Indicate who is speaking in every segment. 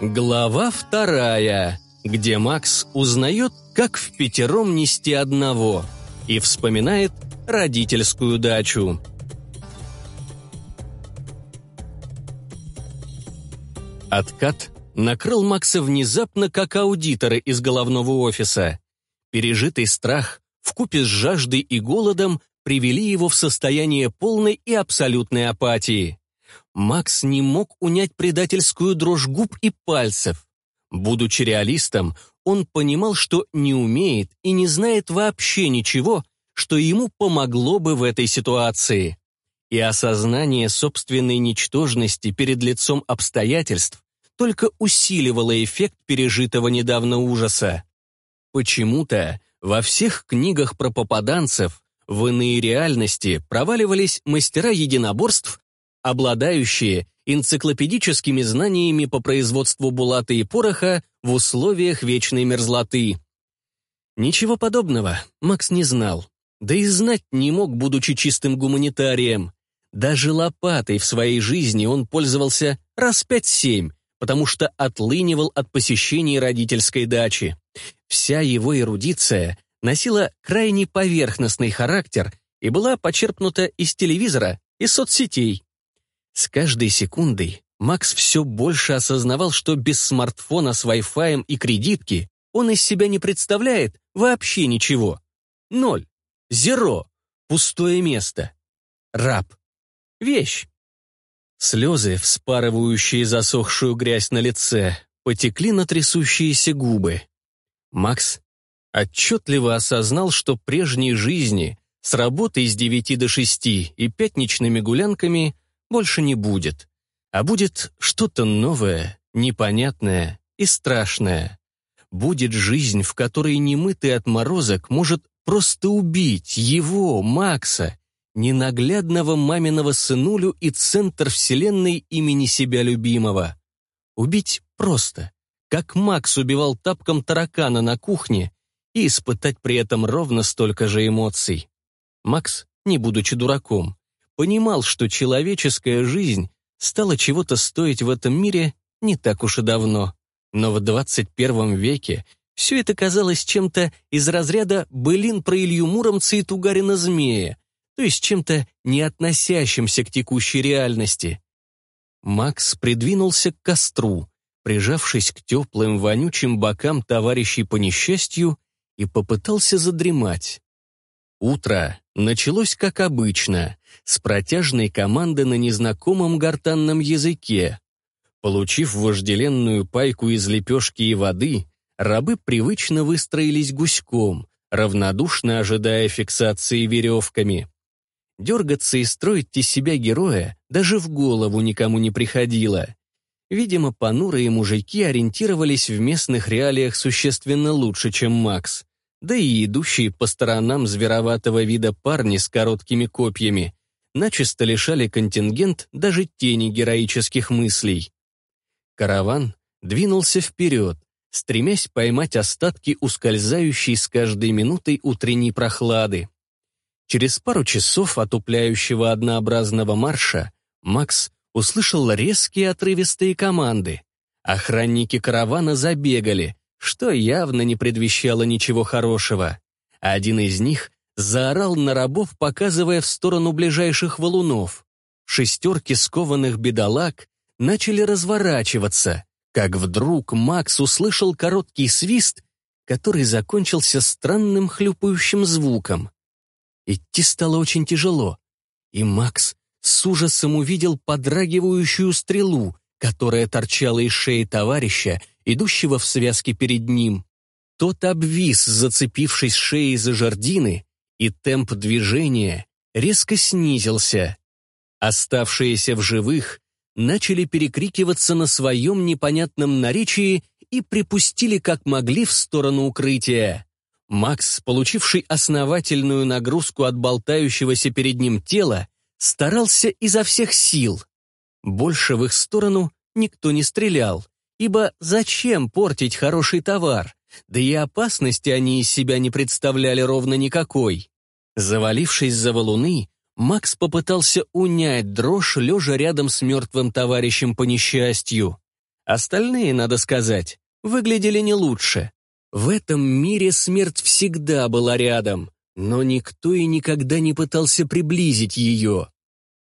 Speaker 1: Глава вторая, где Макс узнает, как в пятером нести одного, и вспоминает родительскую дачу. Откат накрыл Макса внезапно, как аудитора из головного офиса. Пережитый страх в купе с жаждой и голодом привели его в состояние полной и абсолютной апатии. Макс не мог унять предательскую дрожь губ и пальцев. Будучи реалистом, он понимал, что не умеет и не знает вообще ничего, что ему помогло бы в этой ситуации. И осознание собственной ничтожности перед лицом обстоятельств только усиливало эффект пережитого недавно ужаса. Почему-то во всех книгах про попаданцев в иные реальности проваливались мастера единоборств обладающие энциклопедическими знаниями по производству булата и пороха в условиях вечной мерзлоты. Ничего подобного Макс не знал. Да и знать не мог, будучи чистым гуманитарием. Даже лопатой в своей жизни он пользовался раз пять-семь, потому что отлынивал от посещений родительской дачи. Вся его эрудиция носила крайне поверхностный характер и была почерпнута из телевизора и соцсетей. С каждой секундой Макс все больше осознавал, что без смартфона с Wi-Fi и кредитки он из себя не представляет вообще ничего. Ноль. Зеро. Пустое место. Раб. Вещь. Слезы, вспарывающие засохшую грязь на лице, потекли на трясущиеся губы. Макс отчетливо осознал, что прежней жизни с работой с девяти до шести и пятничными гулянками – больше не будет, а будет что-то новое, непонятное и страшное. Будет жизнь, в которой немытый отморозок может просто убить его, Макса, ненаглядного маминого сынулю и центр вселенной имени себя любимого. Убить просто, как Макс убивал тапком таракана на кухне, и испытать при этом ровно столько же эмоций. Макс, не будучи дураком, понимал, что человеческая жизнь стала чего-то стоить в этом мире не так уж и давно. Но в 21 веке все это казалось чем-то из разряда «былин про Илью Муромца и Тугарина-змея», то есть чем-то не относящимся к текущей реальности. Макс придвинулся к костру, прижавшись к теплым вонючим бокам товарищей по несчастью, и попытался задремать. Утро началось как обычно, с протяжной команды на незнакомом гортанном языке. Получив вожделенную пайку из лепешки и воды, рабы привычно выстроились гуськом, равнодушно ожидая фиксации веревками. Дергаться и строить из себя героя даже в голову никому не приходило. Видимо, понурые мужики ориентировались в местных реалиях существенно лучше, чем Макс — да и идущие по сторонам звероватого вида парни с короткими копьями начисто лишали контингент даже тени героических мыслей. Караван двинулся вперед, стремясь поймать остатки ускользающей с каждой минутой утренней прохлады. Через пару часов отупляющего однообразного марша Макс услышал резкие отрывистые команды. Охранники каравана забегали, что явно не предвещало ничего хорошего. Один из них заорал на рабов, показывая в сторону ближайших валунов. Шестерки скованных бедолаг начали разворачиваться, как вдруг Макс услышал короткий свист, который закончился странным хлюпающим звуком. Идти стало очень тяжело, и Макс с ужасом увидел подрагивающую стрелу, которая торчала из шеи товарища идущего в связке перед ним. Тот обвис, зацепившись шеей за жардины, и темп движения резко снизился. Оставшиеся в живых начали перекрикиваться на своем непонятном наречии и припустили как могли в сторону укрытия. Макс, получивший основательную нагрузку от болтающегося перед ним тела, старался изо всех сил. Больше в их сторону никто не стрелял, Ибо зачем портить хороший товар? Да и опасности они из себя не представляли ровно никакой. Завалившись за валуны, Макс попытался унять дрожь, лежа рядом с мертвым товарищем по несчастью. Остальные, надо сказать, выглядели не лучше. В этом мире смерть всегда была рядом, но никто и никогда не пытался приблизить ее.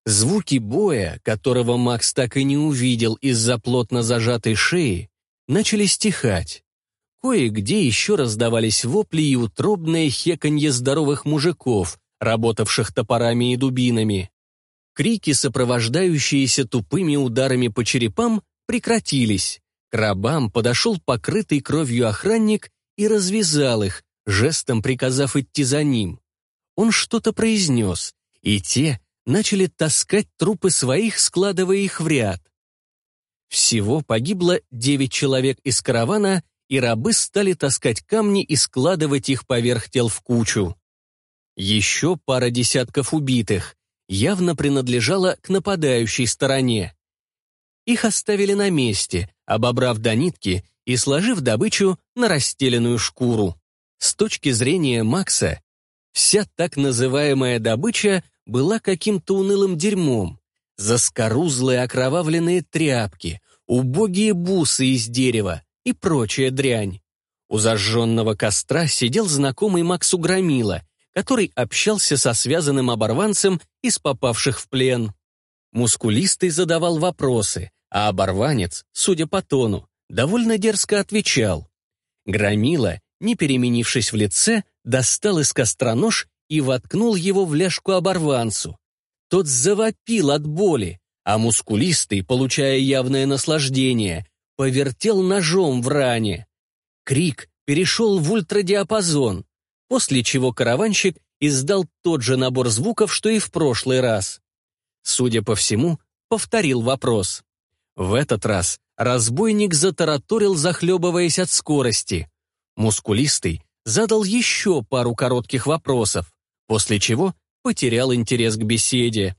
Speaker 1: Звуки боя, которого Макс так и не увидел из-за плотно зажатой шеи, начали стихать. Кое-где еще раздавались вопли и утробное хеканье здоровых мужиков, работавших топорами и дубинами. Крики, сопровождающиеся тупыми ударами по черепам, прекратились. К рабам подошел покрытый кровью охранник и развязал их, жестом приказав идти за ним. Он что-то произнес, и те — начали таскать трупы своих, складывая их в ряд. Всего погибло девять человек из каравана, и рабы стали таскать камни и складывать их поверх тел в кучу. Еще пара десятков убитых явно принадлежала к нападающей стороне. Их оставили на месте, обобрав до нитки и сложив добычу на расстеленную шкуру. С точки зрения Макса, вся так называемая добыча была каким-то унылым дерьмом. Заскорузлые окровавленные тряпки, убогие бусы из дерева и прочая дрянь. У зажженного костра сидел знакомый Максу Громила, который общался со связанным оборванцем из попавших в плен. Мускулистый задавал вопросы, а оборванец, судя по тону, довольно дерзко отвечал. Громила, не переменившись в лице, достал из костра нож и воткнул его в ляжку оборванцу. Тот завопил от боли, а мускулистый, получая явное наслаждение, повертел ножом в ране. Крик перешел в ультрадиапазон, после чего караванщик издал тот же набор звуков, что и в прошлый раз. Судя по всему, повторил вопрос. В этот раз разбойник затараторил, захлебываясь от скорости. Мускулистый задал еще пару коротких вопросов после чего потерял интерес к беседе.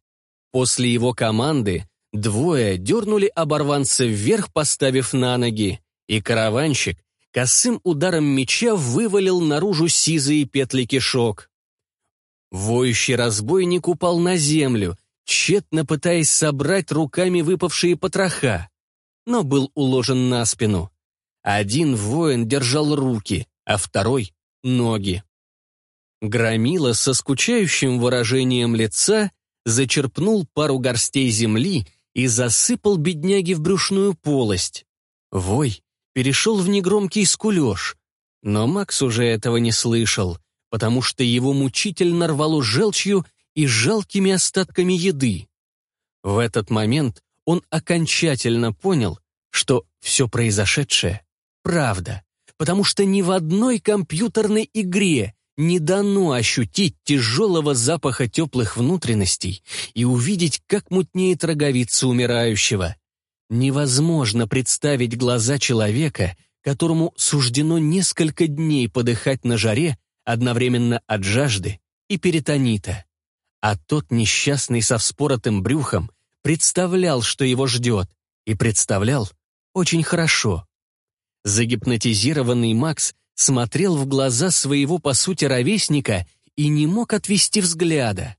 Speaker 1: После его команды двое дернули оборванца вверх, поставив на ноги, и караванщик косым ударом меча вывалил наружу сизые петли кишок. Воющий разбойник упал на землю, тщетно пытаясь собрать руками выпавшие потроха, но был уложен на спину. Один воин держал руки, а второй — ноги. Громила со скучающим выражением лица зачерпнул пару горстей земли и засыпал бедняги в брюшную полость. Вой перешел в негромкий скулеж, но Макс уже этого не слышал, потому что его мучительно рвало желчью и жалкими остатками еды. В этот момент он окончательно понял, что все произошедшее — правда, потому что ни в одной компьютерной игре не дано ощутить тяжелого запаха теплых внутренностей и увидеть, как мутнеет роговица умирающего. Невозможно представить глаза человека, которому суждено несколько дней подыхать на жаре одновременно от жажды и перитонита. А тот несчастный со вспоротым брюхом представлял, что его ждет, и представлял очень хорошо. Загипнотизированный Макс смотрел в глаза своего, по сути, ровесника и не мог отвести взгляда.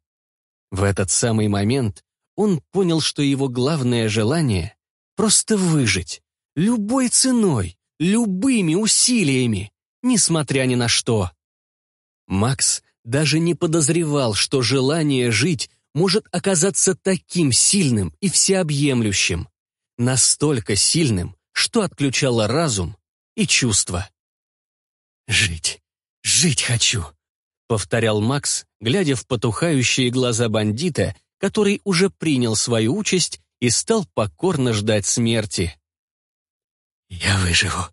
Speaker 1: В этот самый момент он понял, что его главное желание — просто выжить, любой ценой, любыми усилиями, несмотря ни на что. Макс даже не подозревал, что желание жить может оказаться таким сильным и всеобъемлющим, настолько сильным, что отключало разум и чувства. «Жить, жить хочу», — повторял Макс, глядя в потухающие глаза бандита, который уже принял свою участь и стал покорно ждать смерти. «Я выживу.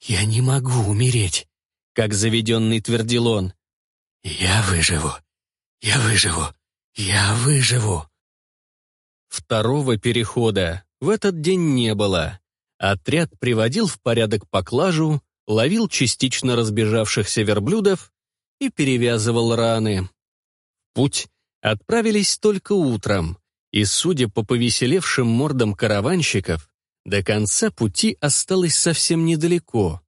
Speaker 1: Я не могу умереть», — как заведенный твердил он. «Я выживу. Я выживу. Я выживу». Второго перехода в этот день не было. Отряд приводил в порядок поклажу, ловил частично разбежавшихся верблюдов и перевязывал раны. Путь отправились только утром, и, судя по повеселевшим мордам караванщиков, до конца пути осталось совсем недалеко.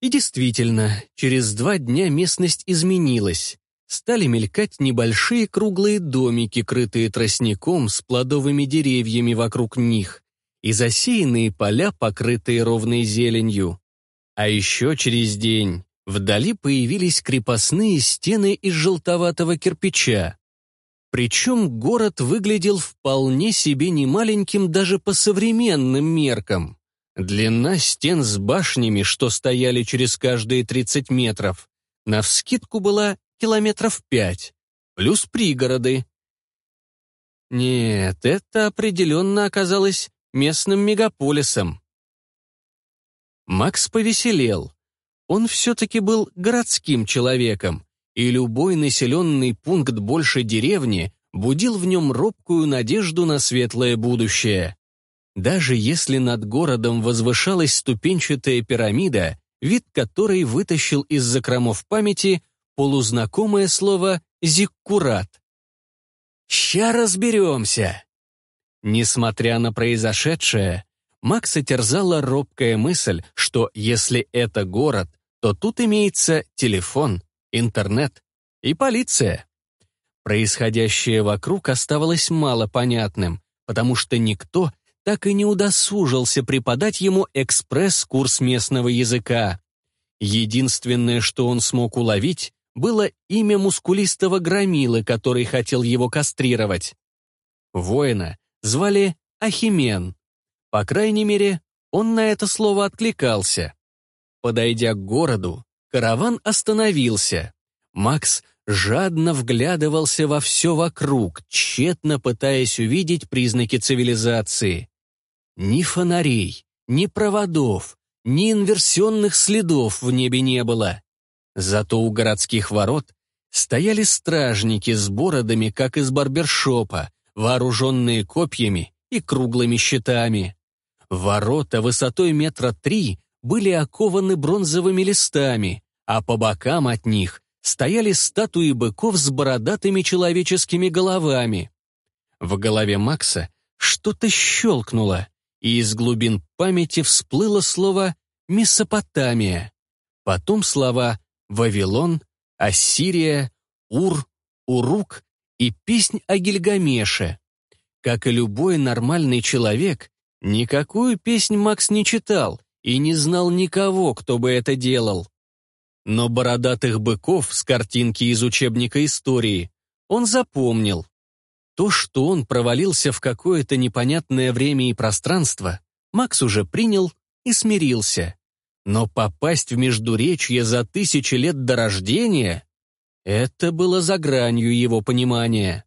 Speaker 1: И действительно, через два дня местность изменилась. Стали мелькать небольшие круглые домики, крытые тростником с плодовыми деревьями вокруг них, и засеянные поля, покрытые ровной зеленью. А еще через день вдали появились крепостные стены из желтоватого кирпича. Причем город выглядел вполне себе немаленьким даже по современным меркам. Длина стен с башнями, что стояли через каждые 30 метров, навскидку была километров 5, плюс пригороды. Нет, это определенно оказалось местным мегаполисом. Макс повеселел. Он все-таки был городским человеком, и любой населенный пункт больше деревни будил в нем робкую надежду на светлое будущее. Даже если над городом возвышалась ступенчатая пирамида, вид которой вытащил из закромов памяти полузнакомое слово «зиккурат». «Ща разберемся!» Несмотря на произошедшее, Макса терзала робкая мысль, что если это город, то тут имеется телефон, интернет и полиция. Происходящее вокруг оставалось мало понятным, потому что никто так и не удосужился преподать ему экспресс-курс местного языка. Единственное, что он смог уловить, было имя мускулистого громилы, который хотел его кастрировать. Воина звали Ахимен. По крайней мере, он на это слово откликался. Подойдя к городу, караван остановился. Макс жадно вглядывался во все вокруг, тщетно пытаясь увидеть признаки цивилизации. Ни фонарей, ни проводов, ни инверсионных следов в небе не было. Зато у городских ворот стояли стражники с бородами, как из барбершопа, вооруженные копьями и круглыми щитами. Ворота высотой метра три были окованы бронзовыми листами, а по бокам от них стояли статуи быков с бородатыми человеческими головами. В голове Макса что-то щелкнуло, и из глубин памяти всплыло слово «Месопотамия». Потом слова «Вавилон», «Ассирия», «Ур», «Урук» и песнь о Гильгамеше. Как и любой нормальный человек, Никакую песнь Макс не читал и не знал никого, кто бы это делал. Но бородатых быков с картинки из учебника истории он запомнил. То, что он провалился в какое-то непонятное время и пространство, Макс уже принял и смирился. Но попасть в Междуречье за тысячи лет до рождения — это было за гранью его понимания.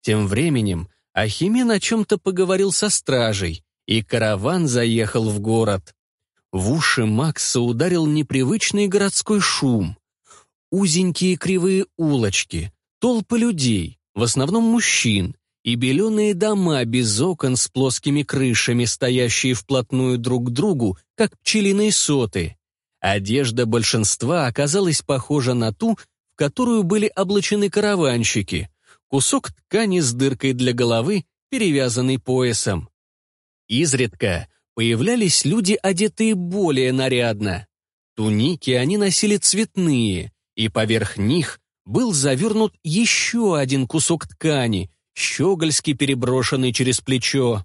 Speaker 1: Тем временем Ахимен о чем-то поговорил со стражей, и караван заехал в город. В уши Макса ударил непривычный городской шум. Узенькие кривые улочки, толпы людей, в основном мужчин, и беленые дома без окон с плоскими крышами, стоящие вплотную друг к другу, как пчелиные соты. Одежда большинства оказалась похожа на ту, в которую были облачены караванщики. Кусок ткани с дыркой для головы, перевязанный поясом. Изредка появлялись люди, одетые более нарядно. Туники они носили цветные, и поверх них был завернут еще один кусок ткани, щегольски переброшенный через плечо.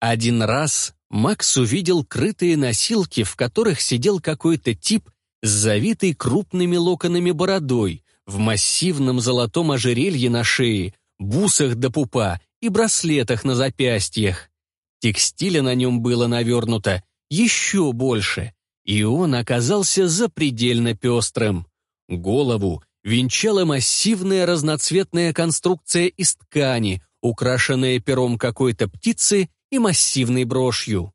Speaker 1: Один раз Макс увидел крытые носилки, в которых сидел какой-то тип с завитой крупными локонами бородой, в массивном золотом ожерелье на шее, бусах до пупа и браслетах на запястьях. Текстиля на нем было навернуто еще больше, и он оказался запредельно пестрым. Голову венчала массивная разноцветная конструкция из ткани, украшенная пером какой-то птицы и массивной брошью.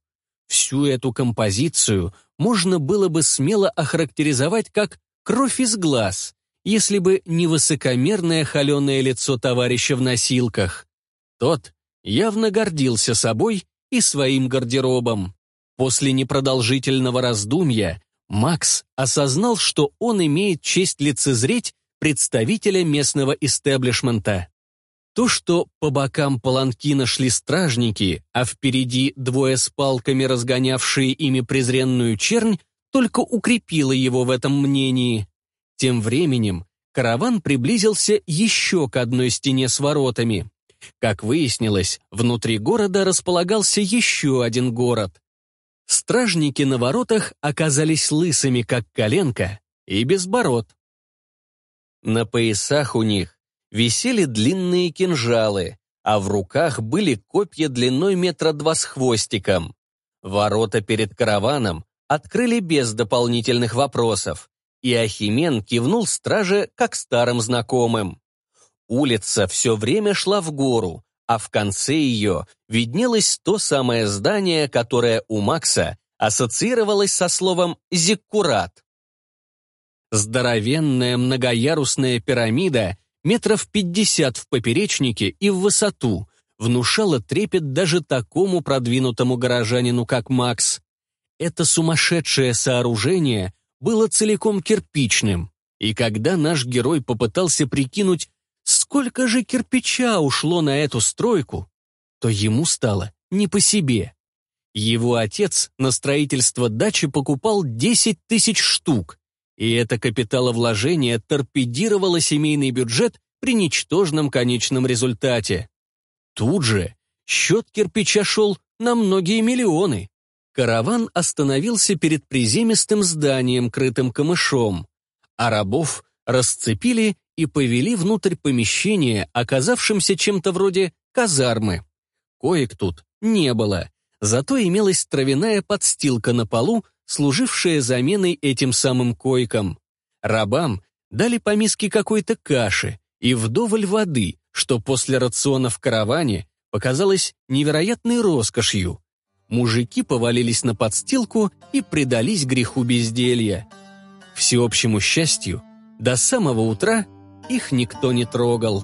Speaker 1: Всю эту композицию можно было бы смело охарактеризовать как «кровь из глаз», если бы не высокомерное холеное лицо товарища в носилках. Тот явно гордился собой и своим гардеробом. После непродолжительного раздумья Макс осознал, что он имеет честь лицезреть представителя местного истеблишмента. То, что по бокам паланкина шли стражники, а впереди двое с палками, разгонявшие ими презренную чернь, только укрепило его в этом мнении. Тем временем караван приблизился еще к одной стене с воротами. Как выяснилось, внутри города располагался еще один город. Стражники на воротах оказались лысыми, как коленка, и без бород. На поясах у них висели длинные кинжалы, а в руках были копья длиной метра два с хвостиком. Ворота перед караваном открыли без дополнительных вопросов, и Ахимен кивнул страже как старым знакомым. Улица все время шла в гору, а в конце ее виднелось то самое здание, которое у Макса ассоциировалось со словом «зиккурат». Здоровенная многоярусная пирамида метров пятьдесят в поперечнике и в высоту внушала трепет даже такому продвинутому горожанину, как Макс. Это сумасшедшее сооружение было целиком кирпичным, и когда наш герой попытался прикинуть, сколько же кирпича ушло на эту стройку, то ему стало не по себе. Его отец на строительство дачи покупал 10 тысяч штук, и это капиталовложение торпедировало семейный бюджет при ничтожном конечном результате. Тут же счет кирпича шел на многие миллионы. Караван остановился перед приземистым зданием, крытым камышом, а рабов расцепили и повели внутрь помещения, оказавшимся чем-то вроде казармы. Коек тут не было, зато имелась травяная подстилка на полу, служившая заменой этим самым койкам. Рабам дали по миске какой-то каши и вдоволь воды, что после рациона в караване показалось невероятной роскошью. Мужики повалились на подстилку и предались греху безделья. Всеобщему счастью, до самого утра их никто не трогал.